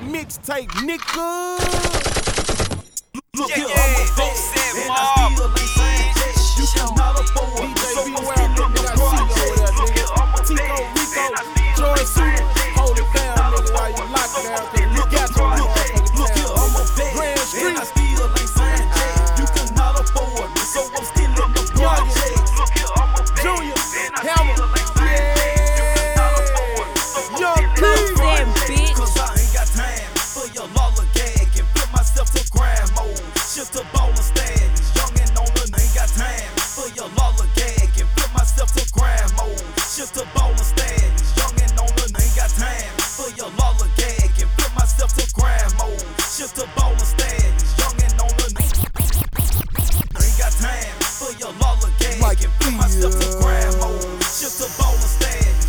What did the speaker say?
a mixtape, nigga. Look yeah, here, yeah, I'm a dope, just a ball and. Young and on the ain't got time for your gag. And put myself to grind mode. Just a ball and. Young and on the ain't got time for your gag. Like and put myself to grind mode. Just a ball and.